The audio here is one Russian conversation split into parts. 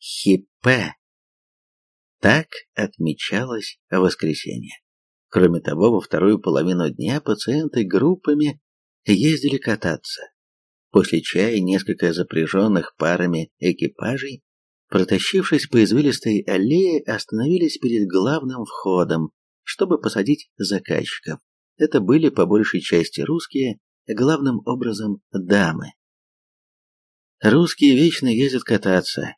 Хиппе. Так отмечалось воскресенье. Кроме того, во вторую половину дня пациенты группами ездили кататься. После чая несколько запряженных парами экипажей, протащившись по извилистой аллее, остановились перед главным входом, чтобы посадить заказчиков. Это были по большей части русские, главным образом дамы. «Русские вечно ездят кататься», —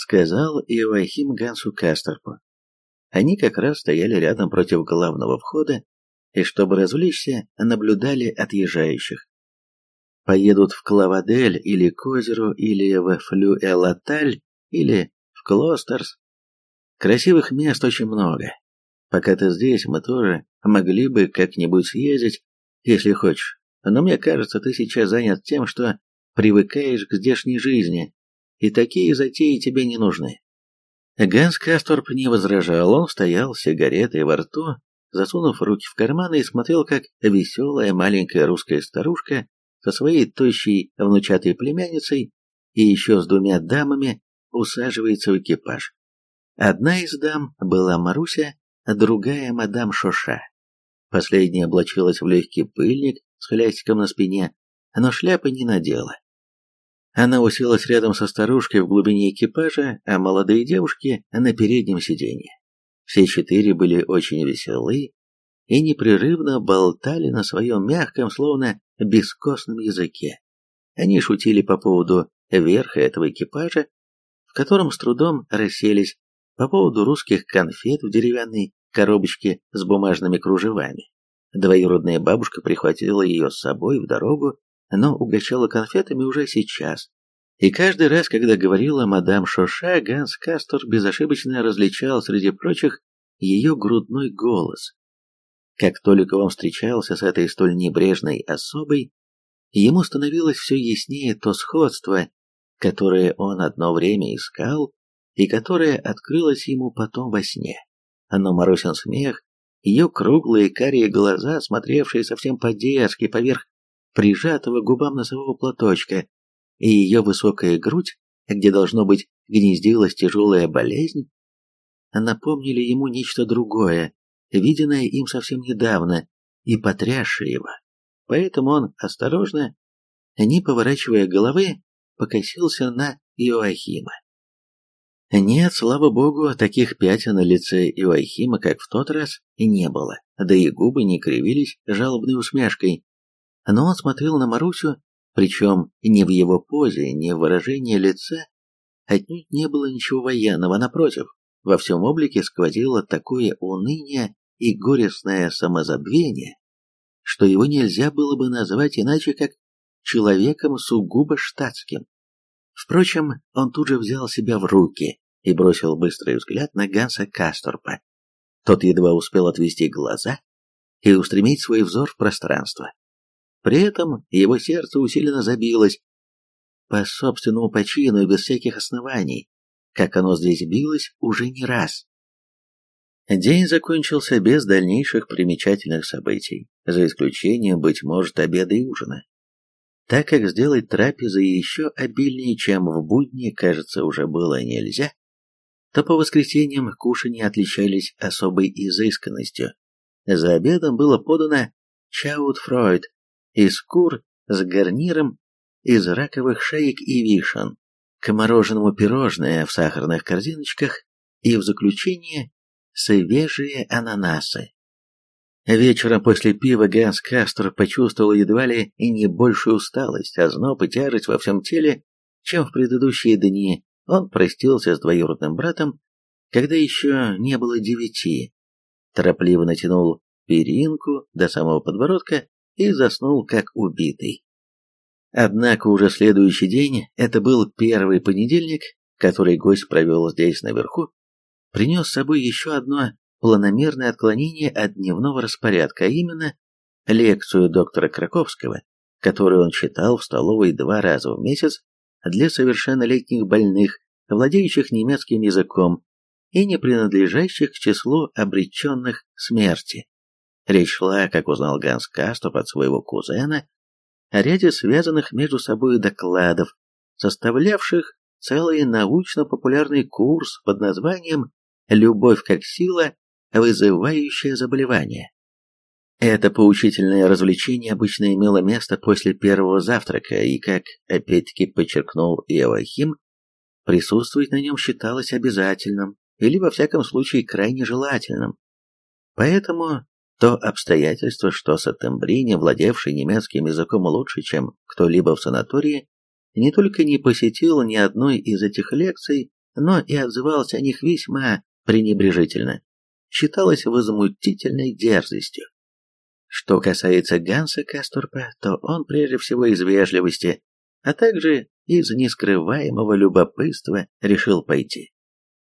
сказал Иоахим Гансу Кастерпу. Они как раз стояли рядом против главного входа и, чтобы развлечься, наблюдали отъезжающих. Поедут в Клавадель или к озеру, или в Флюэлаталь, или в Клостерс. Красивых мест очень много. Пока ты здесь, мы тоже могли бы как-нибудь съездить, если хочешь. Но мне кажется, ты сейчас занят тем, что привыкаешь к здешней жизни, и такие затеи тебе не нужны. Ганс Касторп не возражал, он стоял с сигаретой во рту, засунув руки в карманы и смотрел, как веселая маленькая русская старушка со своей тощей внучатой племянницей и еще с двумя дамами усаживается в экипаж. Одна из дам была Маруся, другая мадам Шоша. Последняя облачилась в легкий пыльник с хлястиком на спине, но шляпы не надела. Она уселась рядом со старушкой в глубине экипажа, а молодые девушки на переднем сиденье. Все четыре были очень веселы и непрерывно болтали на своем мягком, словно бескостном языке. Они шутили по поводу верха этого экипажа, в котором с трудом расселись, по поводу русских конфет в деревянной коробочке с бумажными кружевами. Двоюродная бабушка прихватила ее с собой в дорогу но угощала конфетами уже сейчас. И каждый раз, когда говорила мадам Шоша, Ганс Кастор безошибочно различал среди прочих ее грудной голос. Как только он встречался с этой столь небрежной особой, ему становилось все яснее то сходство, которое он одно время искал и которое открылось ему потом во сне. Но Марусин смех, ее круглые карие глаза, смотревшие совсем по-детски поверх прижатого к губам носового платочка, и ее высокая грудь, где, должно быть, гнездилась тяжелая болезнь, напомнили ему нечто другое, виденное им совсем недавно и потрясшее его. Поэтому он осторожно, не поворачивая головы, покосился на Иоахима. Нет, слава богу, таких пятен на лице Иоахима, как в тот раз, не было, да и губы не кривились жалобной усмешкой, но он смотрел на Марусю, причем ни в его позе, ни в выражении лица отнюдь не было ничего военного, напротив, во всем облике сквозило такое уныние и горестное самозабвение, что его нельзя было бы назвать иначе, как человеком сугубо штатским. Впрочем, он тут же взял себя в руки и бросил быстрый взгляд на Ганса Касторпа. Тот едва успел отвести глаза и устремить свой взор в пространство. При этом его сердце усиленно забилось по собственному почину и без всяких оснований, как оно здесь билось уже не раз. День закончился без дальнейших примечательных событий, за исключением, быть может, обеда и ужина. Так как сделать трапезы еще обильнее, чем в будни, кажется, уже было нельзя, то по воскресеньям кушания отличались особой изысканностью. За обедом было подано чаут-фройд, из кур с гарниром из раковых шеек и вишен, к мороженому пирожное в сахарных корзиночках и в заключение свежие ананасы. Вечером после пива Ганс Кастер почувствовал едва ли и не большую усталость, а зноб и тяжесть во всем теле, чем в предыдущие дни. Он простился с двоюродным братом, когда еще не было девяти. Торопливо натянул перинку до самого подбородка и заснул как убитый. Однако уже следующий день, это был первый понедельник, который гость провел здесь наверху, принес с собой еще одно планомерное отклонение от дневного распорядка, а именно лекцию доктора Краковского, которую он читал в столовой два раза в месяц для совершеннолетних больных, владеющих немецким языком и не принадлежащих к числу обреченных смерти. Речь шла, как узнал Ганс Кастоп от своего кузена, о ряде связанных между собой докладов, составлявших целый научно-популярный курс под названием «Любовь как сила, вызывающая заболевание». Это поучительное развлечение обычно имело место после первого завтрака, и, как опять-таки подчеркнул Иоахим, присутствовать на нем считалось обязательным или, во всяком случае, крайне желательным. Поэтому то обстоятельство, что Саттембрини, владевший немецким языком лучше, чем кто-либо в санатории, не только не посетил ни одной из этих лекций, но и отзывался о них весьма пренебрежительно, считалось возмутительной дерзостью. Что касается Ганса Касторпа, то он прежде всего из вежливости, а также из нескрываемого любопытства решил пойти.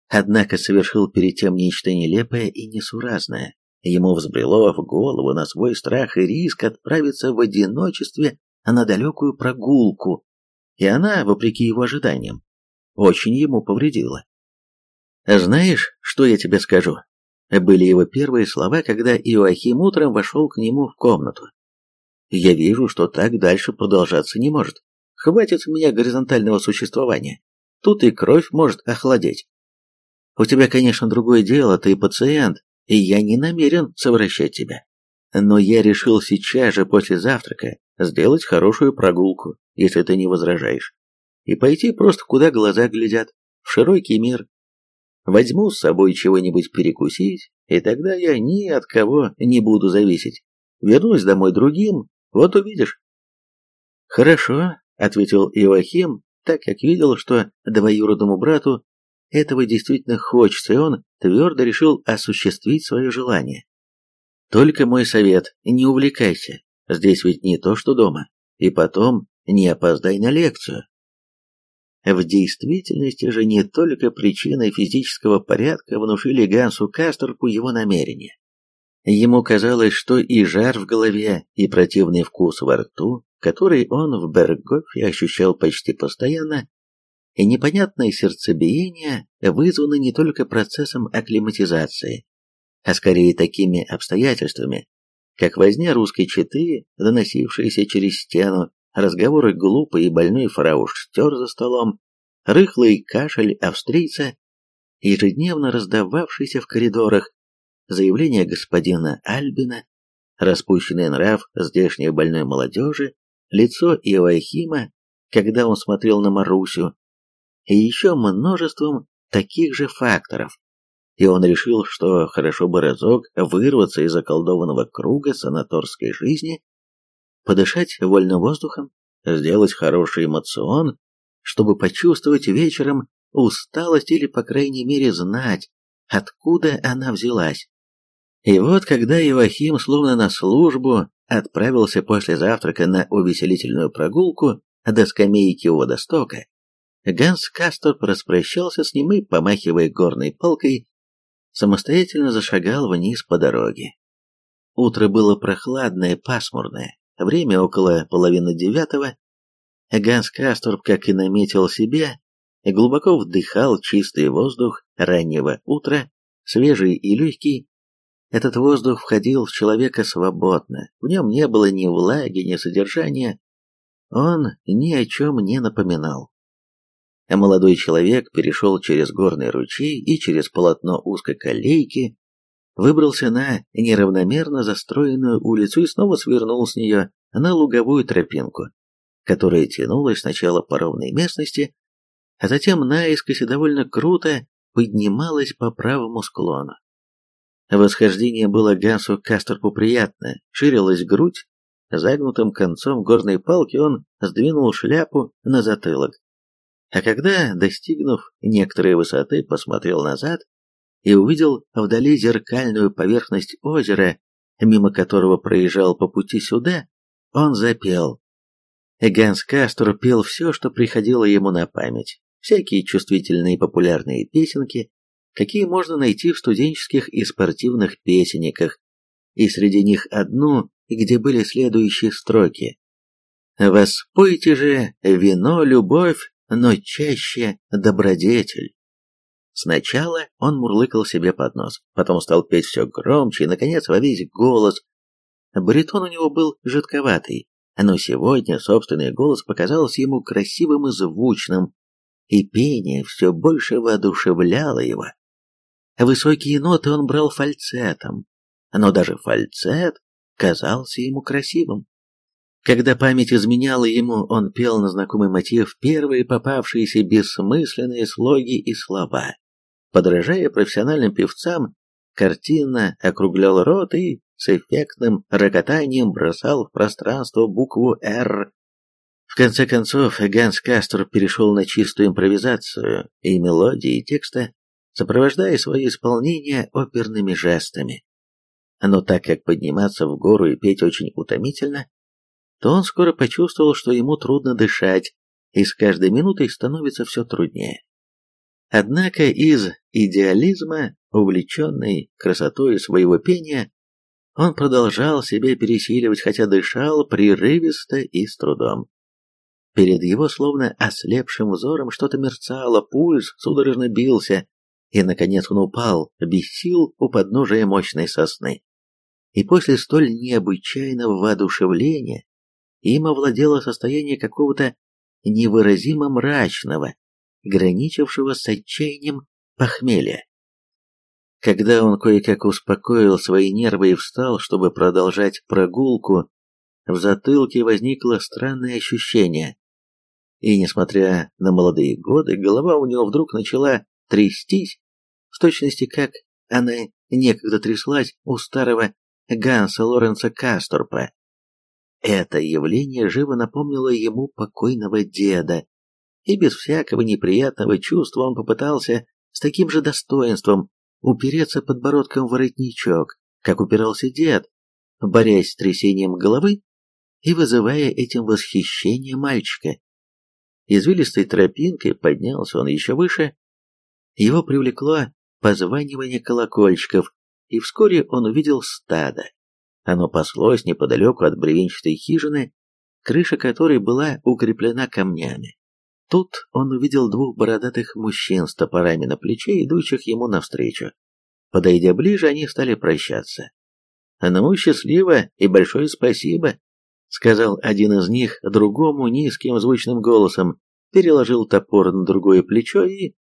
Однако совершил перед тем нечто нелепое и несуразное. Ему взбрело в голову на свой страх и риск отправиться в одиночестве на далекую прогулку, и она, вопреки его ожиданиям, очень ему повредила. «Знаешь, что я тебе скажу?» Были его первые слова, когда Иоахим утром вошел к нему в комнату. «Я вижу, что так дальше продолжаться не может. Хватит с меня горизонтального существования. Тут и кровь может охладеть. У тебя, конечно, другое дело, ты пациент, и я не намерен совращать тебя. Но я решил сейчас же после завтрака сделать хорошую прогулку, если ты не возражаешь, и пойти просто куда глаза глядят, в широкий мир, Возьму с собой чего-нибудь перекусить, и тогда я ни от кого не буду зависеть. Вернусь домой другим, вот увидишь. Хорошо, ответил Иоахим, так как видел, что двоюродному брату этого действительно хочется, и он твердо решил осуществить свое желание. Только мой совет, не увлекайся, здесь ведь не то, что дома, и потом не опоздай на лекцию. В действительности же не только причиной физического порядка внушили Гансу Касторпу его намерения. Ему казалось, что и жар в голове, и противный вкус во рту, который он в Бергофе ощущал почти постоянно, и непонятное сердцебиение вызваны не только процессом акклиматизации, а скорее такими обстоятельствами, как возня русской четы, доносившиеся через стену разговоры глупый и больной фрау Штер за столом, рыхлый кашель австрийца, ежедневно раздававшийся в коридорах, заявление господина Альбина, распущенный нрав здешней больной молодежи, лицо Иоахима, когда он смотрел на Марусю, и еще множеством таких же факторов. И он решил, что хорошо бы разок вырваться из околдованного круга санаторской жизни подышать вольным воздухом, сделать хороший эмоцион, чтобы почувствовать вечером усталость или, по крайней мере, знать, откуда она взялась. И вот, когда Ивахим, словно на службу, отправился после завтрака на увеселительную прогулку до скамейки у водостока, Ганс Касторп распрощался с ним и, помахивая горной палкой, самостоятельно зашагал вниз по дороге. Утро было прохладное, пасмурное, Время около половины девятого. Ганс Касторб, как и наметил себе, глубоко вдыхал чистый воздух раннего утра, свежий и легкий. Этот воздух входил в человека свободно, в нем не было ни влаги, ни содержания, он ни о чем не напоминал. А молодой человек перешел через горный ручей и через полотно узкой колейки, выбрался на неравномерно застроенную улицу и снова свернул с нее на луговую тропинку, которая тянулась сначала по ровной местности, а затем наискось и довольно круто поднималась по правому склону. Восхождение было Гансу Кастерпу приятно, ширилась грудь, загнутым концом горной палки он сдвинул шляпу на затылок. А когда, достигнув некоторой высоты, посмотрел назад, и увидел вдали зеркальную поверхность озера, мимо которого проезжал по пути сюда, он запел. Ганс Кастор пел все, что приходило ему на память, всякие чувствительные популярные песенки, какие можно найти в студенческих и спортивных песенниках, и среди них одну, где были следующие строки. «Воспойте же вино, любовь, но чаще добродетель». Сначала он мурлыкал себе под нос, потом стал петь все громче и, наконец, во весь голос. Баритон у него был жидковатый, но сегодня собственный голос показался ему красивым и звучным. и пение все больше воодушевляло его. Высокие ноты он брал фальцетом, но даже фальцет казался ему красивым. Когда память изменяла ему, он пел на знакомый мотив первые попавшиеся бессмысленные слоги и слова. Подражая профессиональным певцам, картинно округлял рот и с эффектным рокотанием бросал в пространство букву «Р». В конце концов, Ганс Кастер перешел на чистую импровизацию и мелодии и текста, сопровождая свое исполнение оперными жестами. Но так как подниматься в гору и петь очень утомительно, то он скоро почувствовал, что ему трудно дышать, и с каждой минутой становится все труднее. Однако из идеализма, увлеченный красотой своего пения, он продолжал себя пересиливать, хотя дышал прерывисто и с трудом. Перед его словно ослепшим взором что-то мерцало, пульс судорожно бился, и, наконец, он упал, без сил, у подножия мощной сосны. И после столь необычайного воодушевления им овладело состояние какого-то невыразимо мрачного, граничившего с отчаянием похмелья. Когда он кое-как успокоил свои нервы и встал, чтобы продолжать прогулку, в затылке возникло странное ощущение. И, несмотря на молодые годы, голова у него вдруг начала трястись, в точности как она некогда тряслась у старого Ганса Лоренца Касторпа. Это явление живо напомнило ему покойного деда, и без всякого неприятного чувства он попытался с таким же достоинством упереться подбородком в воротничок, как упирался дед, борясь с трясением головы и вызывая этим восхищение мальчика. Извилистой тропинкой поднялся он еще выше, его привлекло позванивание колокольчиков, и вскоре он увидел стадо. Оно паслось неподалеку от бревенчатой хижины, крыша которой была укреплена камнями. Тут он увидел двух бородатых мужчин с топорами на плече, идущих ему навстречу. Подойдя ближе, они стали прощаться. «Ну, счастливо и большое спасибо», — сказал один из них другому низким звучным голосом, переложил топор на другое плечо и,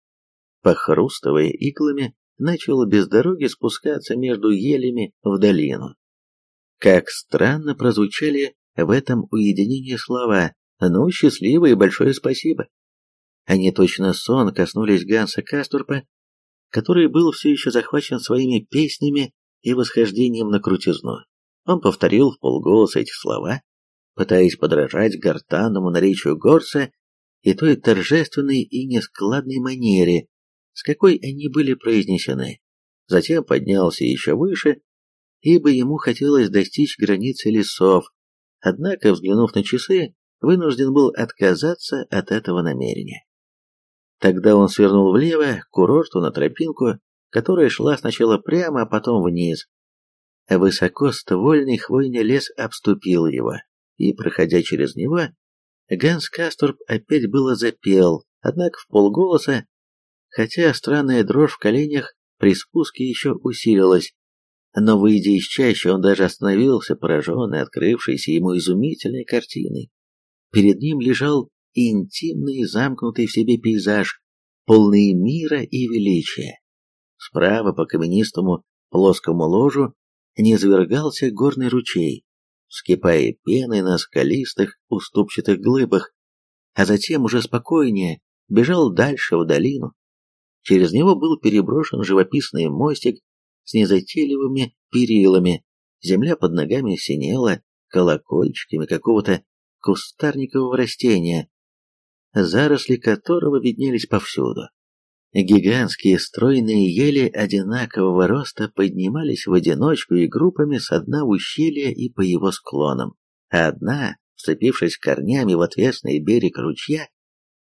похрустывая иглами, начал без дороги спускаться между елями в долину. Как странно прозвучали в этом уединении слова «Ну, счастливо и большое спасибо». Они точно сон коснулись Ганса Касторпа, который был все еще захвачен своими песнями и восхождением на крутизну. Он повторил в полголоса эти слова, пытаясь подражать гортанному наречию горца и той торжественной и нескладной манере, с какой они были произнесены. Затем поднялся еще выше, ибо ему хотелось достичь границы лесов, однако, взглянув на часы, вынужден был отказаться от этого намерения. Тогда он свернул влево, к курорту на тропинку, которая шла сначала прямо, а потом вниз. Высокоствольный хвойный лес обступил его, и, проходя через него, Ганс Касторп опять было запел, однако в полголоса, хотя странная дрожь в коленях при спуске еще усилилась. Но, выйдя из чащи, он даже остановился, пораженный открывшейся ему изумительной картиной. Перед ним лежал интимный замкнутый в себе пейзаж, полный мира и величия. Справа по каменистому плоскому ложу низвергался горный ручей, вскипая пеной на скалистых уступчатых глыбах, а затем уже спокойнее бежал дальше в долину, Через него был переброшен живописный мостик с незатейливыми перилами, земля под ногами синела колокольчиками какого-то кустарникового растения, заросли которого виднелись повсюду. Гигантские стройные ели одинакового роста поднимались в одиночку и группами с дна ущелья и по его склонам, а одна, вцепившись корнями в отвесный берег ручья,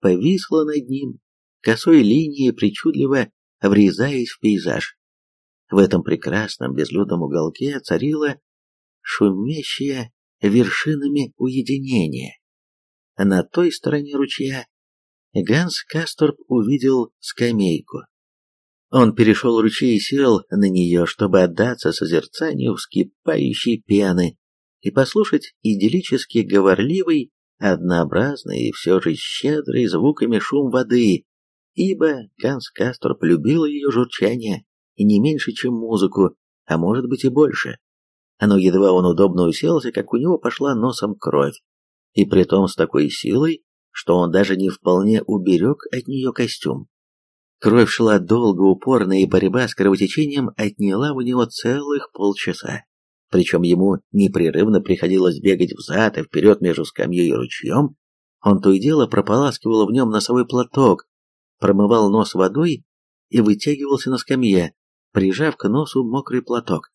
повисла над ним косой линией причудливо врезаясь в пейзаж. В этом прекрасном безлюдном уголке царило шумящее вершинами уединение. На той стороне ручья Ганс Касторп увидел скамейку. Он перешел ручей и сел на нее, чтобы отдаться созерцанию вскипающей пены и послушать идиллически говорливый однообразный и все же щедрый звуками шум воды, ибо Ганс Кастор полюбил ее журчание не меньше, чем музыку, а может быть и больше. Но едва он удобно уселся, как у него пошла носом кровь, и притом с такой силой, что он даже не вполне уберег от нее костюм. Кровь шла долго, упорно, и борьба с кровотечением отняла у него целых полчаса. Причем ему непрерывно приходилось бегать взад и вперед между скамьей и ручьем. Он то и дело прополаскивал в нем носовой платок, промывал нос водой и вытягивался на скамье, прижав к носу мокрый платок.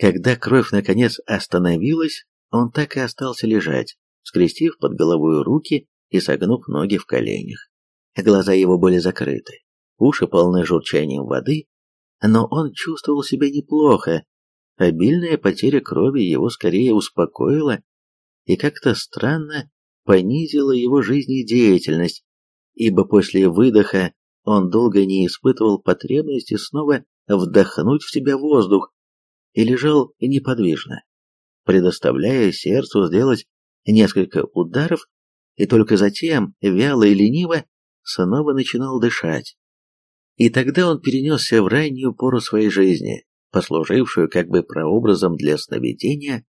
Когда кровь наконец остановилась, он так и остался лежать, скрестив под головой руки и согнув ноги в коленях. Глаза его были закрыты, уши полны журчанием воды, но он чувствовал себя неплохо. Обильная потеря крови его скорее успокоила и как-то странно понизила его жизнедеятельность, ибо после выдоха он долго не испытывал потребности снова вдохнуть в себя воздух и лежал неподвижно, предоставляя сердцу сделать несколько ударов, и только затем, вяло и лениво, снова начинал дышать. И тогда он перенесся в раннюю пору своей жизни, послужившую как бы прообразом для сновидения,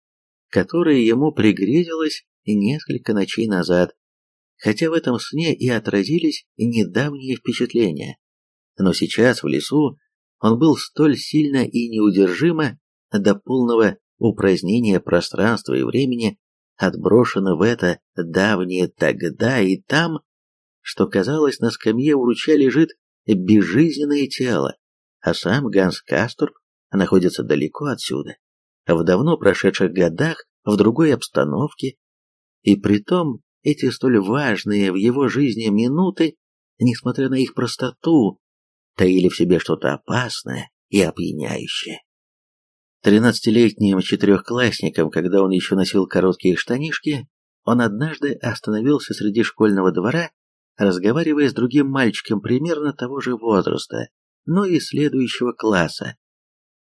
которое ему пригрезилось несколько ночей назад, хотя в этом сне и отразились недавние впечатления. Но сейчас в лесу он был столь сильно и неудержимо до полного упразднения пространства и времени отброшен в это давнее тогда и там, что, казалось, на скамье у ручья лежит безжизненное тело, а сам Ганс Касторп находится далеко отсюда, в давно прошедших годах, в другой обстановке, и притом эти столь важные в его жизни минуты, несмотря на их простоту, таили в себе что-то опасное и опьяняющее. Тринадцатилетним четырехклассником, когда он еще носил короткие штанишки, он однажды остановился среди школьного двора разговаривая с другим мальчиком примерно того же возраста, но и следующего класса.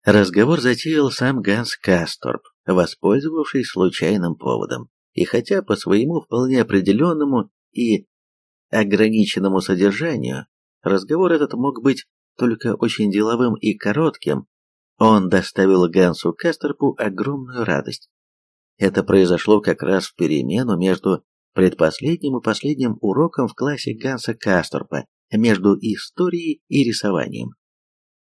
Разговор затеял сам Ганс Касторп, воспользовавшись случайным поводом, и хотя по своему вполне определенному и ограниченному содержанию разговор этот мог быть только очень деловым и коротким, он доставил Гансу Касторпу огромную радость. Это произошло как раз в перемену между предпоследним и последним уроком в классе Ганса Касторпа между историей и рисованием.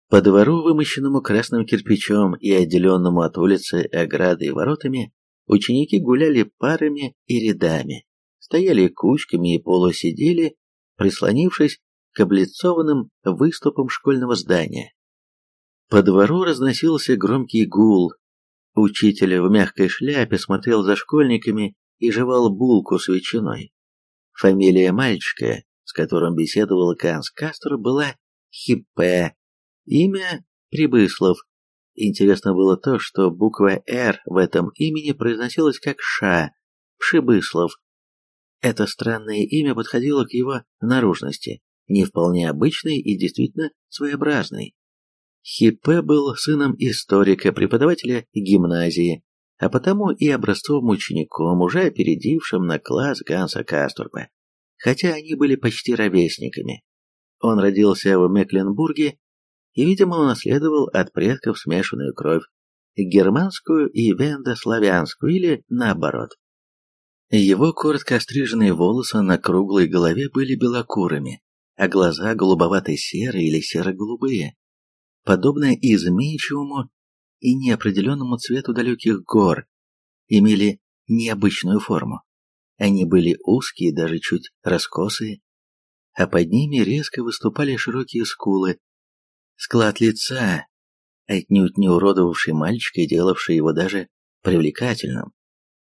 По двору, вымощенному красным кирпичом и отделенному от улицы оградой и воротами, ученики гуляли парами и рядами, стояли кучками и полусидели, прислонившись к облицованным выступам школьного здания. По двору разносился громкий гул. Учитель в мягкой шляпе смотрел за школьниками и жевал булку с ветчиной. Фамилия мальчика, с которым беседовал Канс Кастер, была Хиппе, имя Прибыслов. Интересно было то, что буква «Р» в этом имени произносилась как «Ша», Пшибыслов. Это странное имя подходило к его наружности, не вполне обычной и действительно своеобразной. Хиппе был сыном историка, преподавателя гимназии, а потому и образцовым учеником, уже опередившим на класс Ганса Касторпа, хотя они были почти ровесниками. Он родился в Мекленбурге и, видимо, унаследовал от предков смешанную кровь, германскую и вендославянскую или наоборот. Его коротко остриженные волосы на круглой голове были белокурыми, а глаза голубовато-серые или серо-голубые. Подобно изменчивому и неопределенному цвету далеких гор имели необычную форму. Они были узкие, даже чуть раскосые, а под ними резко выступали широкие скулы. Склад лица, отнюдь не уродовавший мальчика и делавший его даже привлекательным,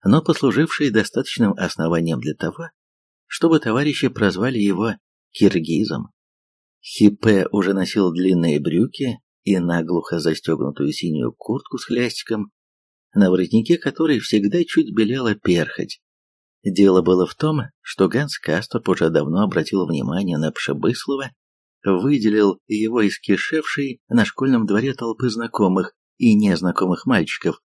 но послуживший достаточным основанием для того, чтобы товарищи прозвали его киргизом. Хипе уже носил длинные брюки, и наглухо застегнутую синюю куртку с хлястиком, на воротнике которой всегда чуть белела перхоть. Дело было в том, что Ганс Кастоп уже давно обратил внимание на Пшебыслова, выделил его из кишевшей на школьном дворе толпы знакомых и незнакомых мальчиков,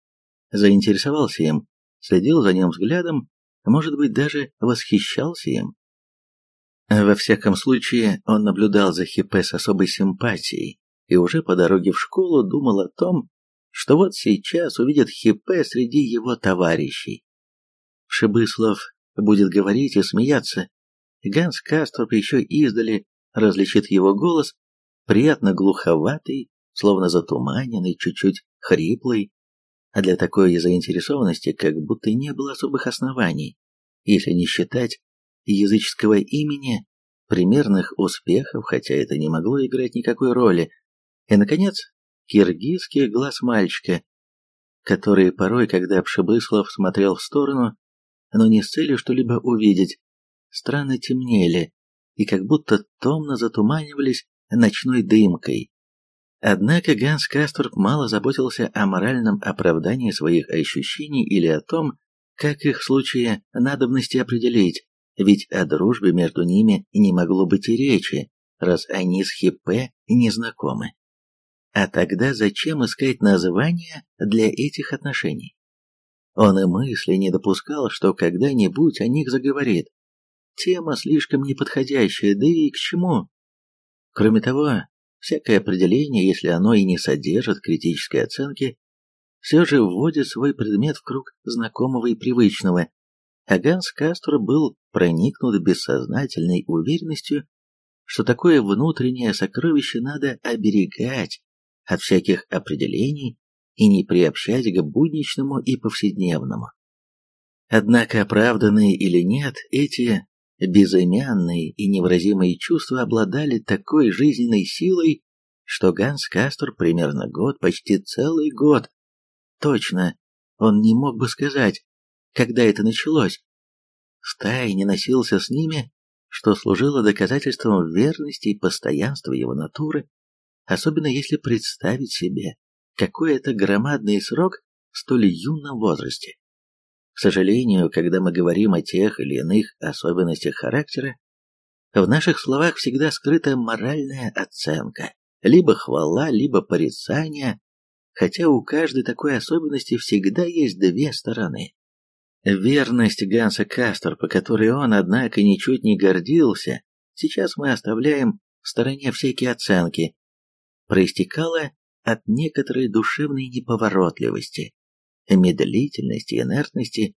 заинтересовался им, следил за ним взглядом, может быть, даже восхищался им. Во всяком случае, он наблюдал за Хипе с особой симпатией и уже по дороге в школу думал о том, что вот сейчас увидит Хипе среди его товарищей. Шибыслов будет говорить и смеяться. Ганс Касторп еще издали различит его голос, приятно глуховатый, словно затуманенный, чуть-чуть хриплый, а для такой заинтересованности как будто не было особых оснований, если не считать языческого имени, примерных успехов, хотя это не могло играть никакой роли, и, наконец, киргизский глаз мальчика, который порой, когда Пшебыслов смотрел в сторону, но не с целью что-либо увидеть, странно темнели и как будто томно затуманивались ночной дымкой. Однако Ганс Касторп мало заботился о моральном оправдании своих ощущений или о том, как их в случае надобности определить, ведь о дружбе между ними не могло быть и речи, раз они с Хиппе не знакомы. А тогда зачем искать названия для этих отношений? Он и мысли не допускал, что когда-нибудь о них заговорит. Тема слишком неподходящая, да и к чему? Кроме того, всякое определение, если оно и не содержит критической оценки, все же вводит свой предмет в круг знакомого и привычного, Ганс Кастро был проникнут бессознательной уверенностью, что такое внутреннее сокровище надо оберегать от всяких определений и не приобщать к будничному и повседневному. Однако, оправданные или нет, эти безымянные и невыразимые чувства обладали такой жизненной силой, что Ганс Кастор примерно год, почти целый год, точно, он не мог бы сказать, когда это началось, втайне носился с ними, что служило доказательством верности и постоянства его натуры, особенно если представить себе, какой это громадный срок в столь юном возрасте. К сожалению, когда мы говорим о тех или иных особенностях характера, в наших словах всегда скрыта моральная оценка, либо хвала, либо порицание, хотя у каждой такой особенности всегда есть две стороны. Верность Ганса Кастер, по которой он, однако, ничуть не гордился, сейчас мы оставляем в стороне всякие оценки, проистекала от некоторой душевной неповоротливости, медлительности, инертности,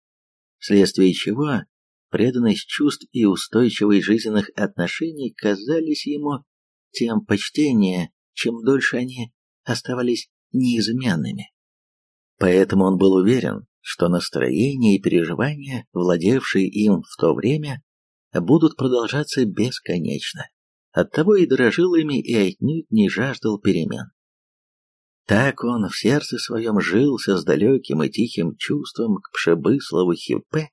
вследствие чего преданность чувств и устойчивость жизненных отношений казались ему тем почтеннее, чем дольше они оставались неизменными. Поэтому он был уверен, что настроение и переживания, владевшие им в то время, будут продолжаться бесконечно. Оттого и дорожил ими и отнюдь не жаждал перемен. Так он в сердце своем жился с далеким и тихим чувством к Пшебыслову Хиппе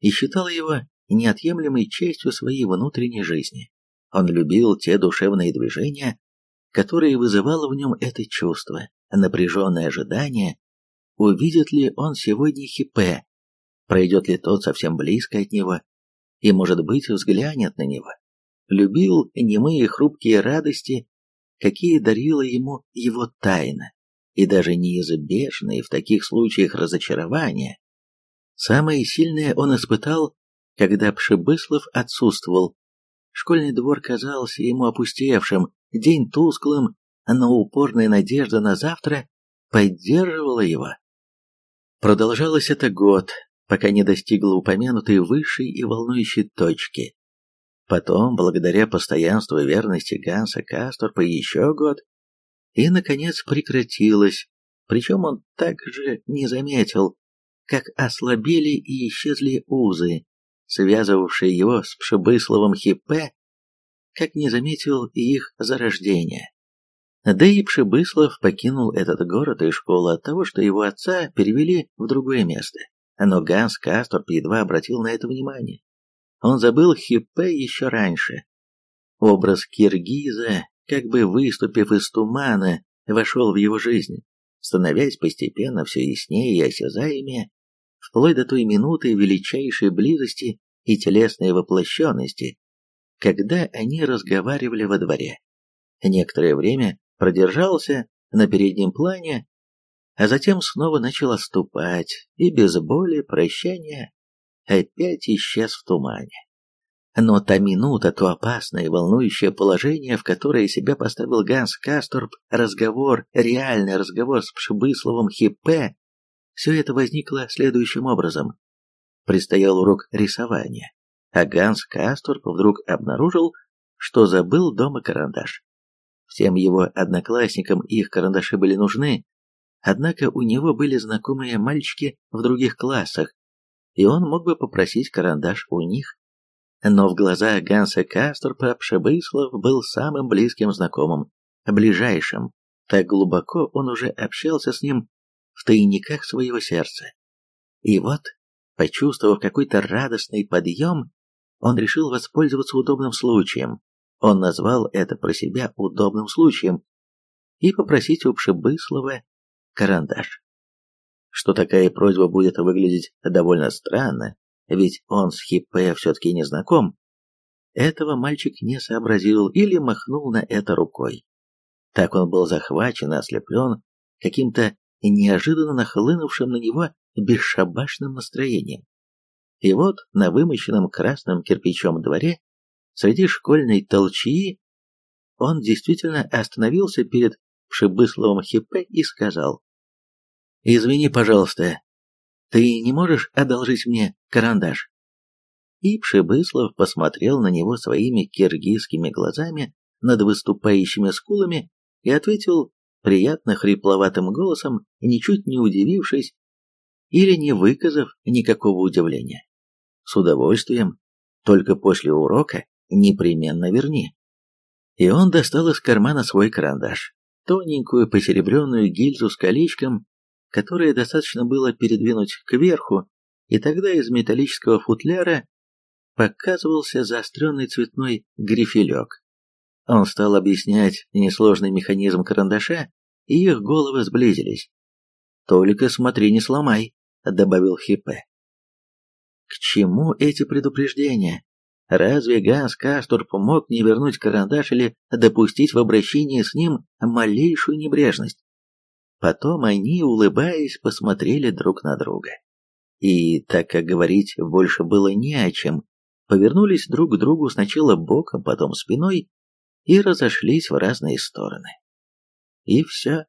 и считал его неотъемлемой частью своей внутренней жизни. Он любил те душевные движения, которые вызывало в нем это чувство, напряженное ожидание, увидит ли он сегодня Хиппе, пройдет ли тот совсем близко от него, и, может быть, взглянет на него. Любил немые хрупкие радости какие дарила ему его тайна, и даже неизбежные в таких случаях разочарования. Самое сильное он испытал, когда Пшебыслов отсутствовал. Школьный двор казался ему опустевшим, день тусклым, но упорная надежда на завтра поддерживала его. Продолжалось это год, пока не достигла упомянутой высшей и волнующей точки, Потом, благодаря постоянству и верности Ганса Касторпа, еще год. И, наконец, прекратилось. Причем он также не заметил, как ослабели и исчезли узы, связывавшие его с Пшебысловым Хиппе, как не заметил и их зарождение. Да и Пшебыслов покинул этот город и школу от того, что его отца перевели в другое место. Но Ганс Касторп едва обратил на это внимание. Он забыл Хиппе еще раньше. Образ киргиза, как бы выступив из тумана, вошел в его жизнь, становясь постепенно все яснее и осязаемее, вплоть до той минуты величайшей близости и телесной воплощенности, когда они разговаривали во дворе. Некоторое время продержался на переднем плане, а затем снова начал отступать, и без боли, прощания опять исчез в тумане. Но та минута, то опасное и волнующее положение, в которое себя поставил Ганс Касторп, разговор, реальный разговор с Пшебысловым Хиппе, все это возникло следующим образом. Предстоял урок рисования, а Ганс Касторп вдруг обнаружил, что забыл дома карандаш. Всем его одноклассникам их карандаши были нужны, однако у него были знакомые мальчики в других классах, и он мог бы попросить карандаш у них. Но в глазах Ганса Касторпа Пшебыслов был самым близким знакомым, ближайшим. Так глубоко он уже общался с ним в тайниках своего сердца. И вот, почувствовав какой-то радостный подъем, он решил воспользоваться удобным случаем. Он назвал это про себя удобным случаем и попросить у Пшебыслова карандаш. Что такая просьба будет выглядеть довольно странно, ведь он с Хиппе все-таки не знаком, этого мальчик не сообразил или махнул на это рукой. Так он был захвачен и ослеплен каким-то неожиданно нахлынувшим на него бесшабашным настроением. И вот на вымощенном красным кирпичом дворе, среди школьной толчии, он действительно остановился перед Пшебысловым Хиппе и сказал, «Извини, пожалуйста, ты не можешь одолжить мне карандаш?» И Пшебыслов посмотрел на него своими киргизскими глазами над выступающими скулами и ответил приятно хрипловатым голосом, ничуть не удивившись или не выказав никакого удивления. «С удовольствием, только после урока непременно верни». И он достал из кармана свой карандаш, тоненькую посеребренную гильзу с колечком которое достаточно было передвинуть кверху, и тогда из металлического футляра показывался заостренный цветной грифелек. Он стал объяснять несложный механизм карандаша, и их головы сблизились. «Только смотри, не сломай», — добавил Хиппе. К чему эти предупреждения? Разве Ганс Кастурп мог не вернуть карандаш или допустить в обращении с ним малейшую небрежность? Потом они, улыбаясь, посмотрели друг на друга. И, так как говорить больше было не о чем, повернулись друг к другу сначала боком, потом спиной и разошлись в разные стороны. И все.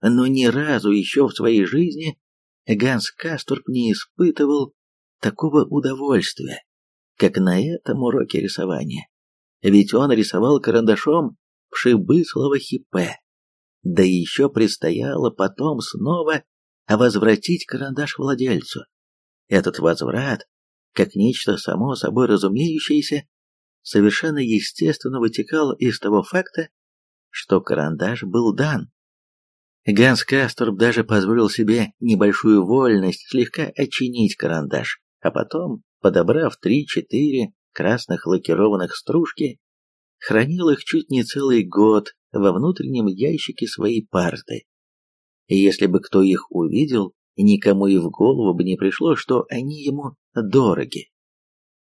Но ни разу еще в своей жизни Ганс Касторп не испытывал такого удовольствия, как на этом уроке рисования. Ведь он рисовал карандашом Пшибыслова Хипе, да еще предстояло потом снова возвратить карандаш владельцу. Этот возврат, как нечто само собой разумеющееся, совершенно естественно вытекал из того факта, что карандаш был дан. Ганс Касторб даже позволил себе небольшую вольность слегка очинить карандаш, а потом, подобрав три-четыре красных лакированных стружки, хранил их чуть не целый год во внутреннем ящике своей парты. Если бы кто их увидел, никому и в голову бы не пришло, что они ему дороги.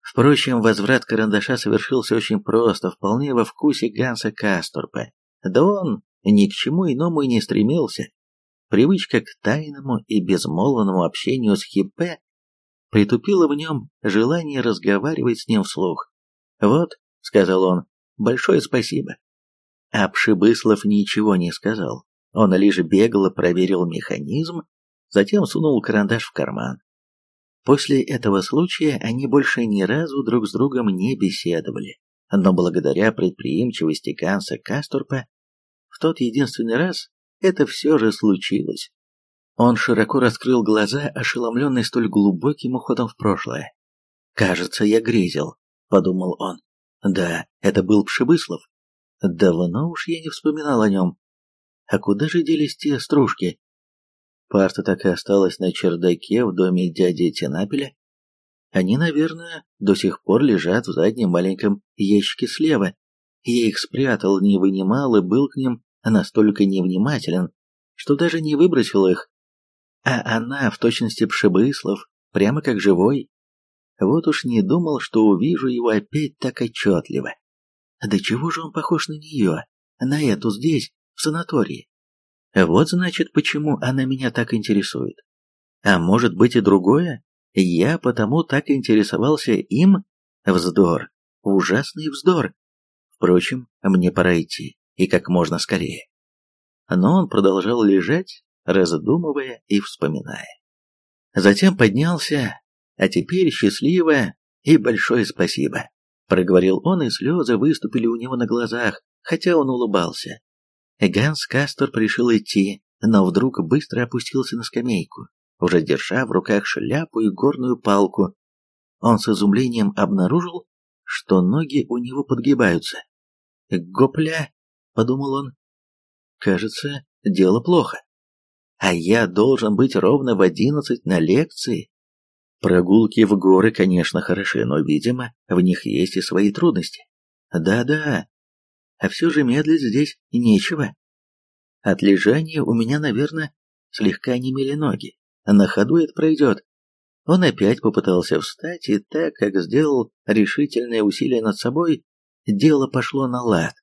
Впрочем, возврат карандаша совершился очень просто, вполне во вкусе Ганса Касторпа. Да он ни к чему иному и не стремился. Привычка к тайному и безмолвному общению с Хиппе притупила в нем желание разговаривать с ним вслух. «Вот», — сказал он, — «большое спасибо. А Пшибыслов ничего не сказал. Он лишь бегло проверил механизм, затем сунул карандаш в карман. После этого случая они больше ни разу друг с другом не беседовали, но благодаря предприимчивости Ганса Касторпа в тот единственный раз это все же случилось. Он широко раскрыл глаза, ошеломленный столь глубоким уходом в прошлое. «Кажется, я грезил», — подумал он. «Да, это был Пшибыслов. Давно уж я не вспоминал о нем. А куда же делись те стружки? Парта так и осталась на чердаке в доме дяди Тенапеля. Они, наверное, до сих пор лежат в заднем маленьком ящике слева. Я их спрятал, не вынимал и был к ним настолько невнимателен, что даже не выбросил их. А она, в точности Пшебыслов, прямо как живой. Вот уж не думал, что увижу его опять так отчетливо. Да чего же он похож на нее, на эту здесь, в санатории? Вот значит, почему она меня так интересует. А может быть и другое? Я потому так интересовался им. Вздор, ужасный вздор. Впрочем, мне пора идти, и как можно скорее. Но он продолжал лежать, раздумывая и вспоминая. Затем поднялся, а теперь счастливо и большое спасибо, проговорил он, и слезы выступили у него на глазах, хотя он улыбался. Ганс Кастор пришел идти, но вдруг быстро опустился на скамейку, уже держа в руках шляпу и горную палку. Он с изумлением обнаружил, что ноги у него подгибаются. «Гопля!» — подумал он. «Кажется, дело плохо. А я должен быть ровно в одиннадцать на лекции. Прогулки в горы, конечно, хороши, но, видимо, в них есть и свои трудности. Да-да, а все же медлить здесь нечего. От лежания у меня, наверное, слегка немели ноги. На ходу это пройдет. Он опять попытался встать, и так как сделал решительное усилие над собой, дело пошло на лад.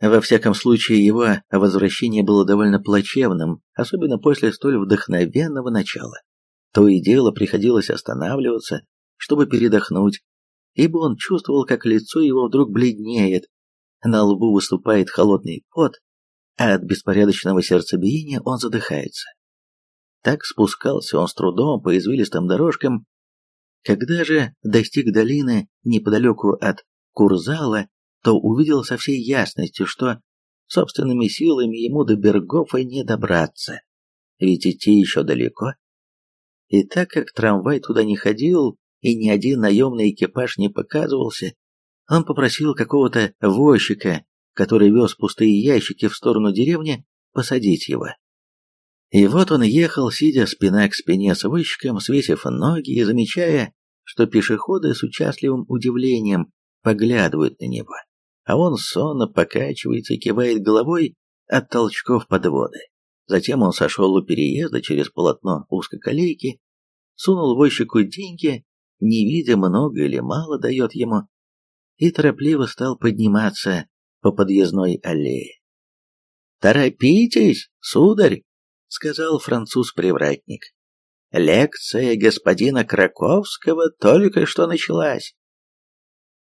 Во всяком случае, его возвращение было довольно плачевным, особенно после столь вдохновенного начала. То и дело приходилось останавливаться, чтобы передохнуть, ибо он чувствовал, как лицо его вдруг бледнеет, на лбу выступает холодный пот, а от беспорядочного сердцебиения он задыхается. Так спускался он с трудом по извилистым дорожкам. Когда же достиг долины неподалеку от Курзала, то увидел со всей ясностью, что собственными силами ему до Бергофа не добраться, ведь идти еще далеко. И так как трамвай туда не ходил, и ни один наемный экипаж не показывался, он попросил какого-то возчика, который вез пустые ящики в сторону деревни, посадить его. И вот он ехал, сидя спина к спине с возчиком, свесив ноги и замечая, что пешеходы с участливым удивлением поглядывают на него, а он сонно покачивается и кивает головой от толчков подводы. Затем он сошел у переезда через полотно узкоколейки, сунул возчику деньги, не видя, много или мало дает ему, и торопливо стал подниматься по подъездной аллее. «Торопитесь, сударь!» — сказал француз-привратник. «Лекция господина Краковского только что началась».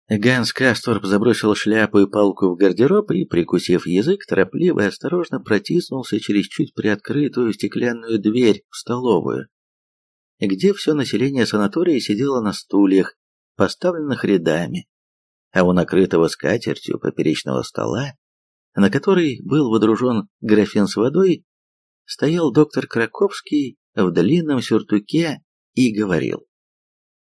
Ганс Касторп забросил шляпу и палку в гардероб и, прикусив язык, торопливо и осторожно протиснулся через чуть приоткрытую стеклянную дверь в столовую, где все население санатория сидело на стульях, поставленных рядами, а у накрытого скатертью поперечного стола, на который был водружен графин с водой, стоял доктор Краковский в длинном сюртуке и говорил.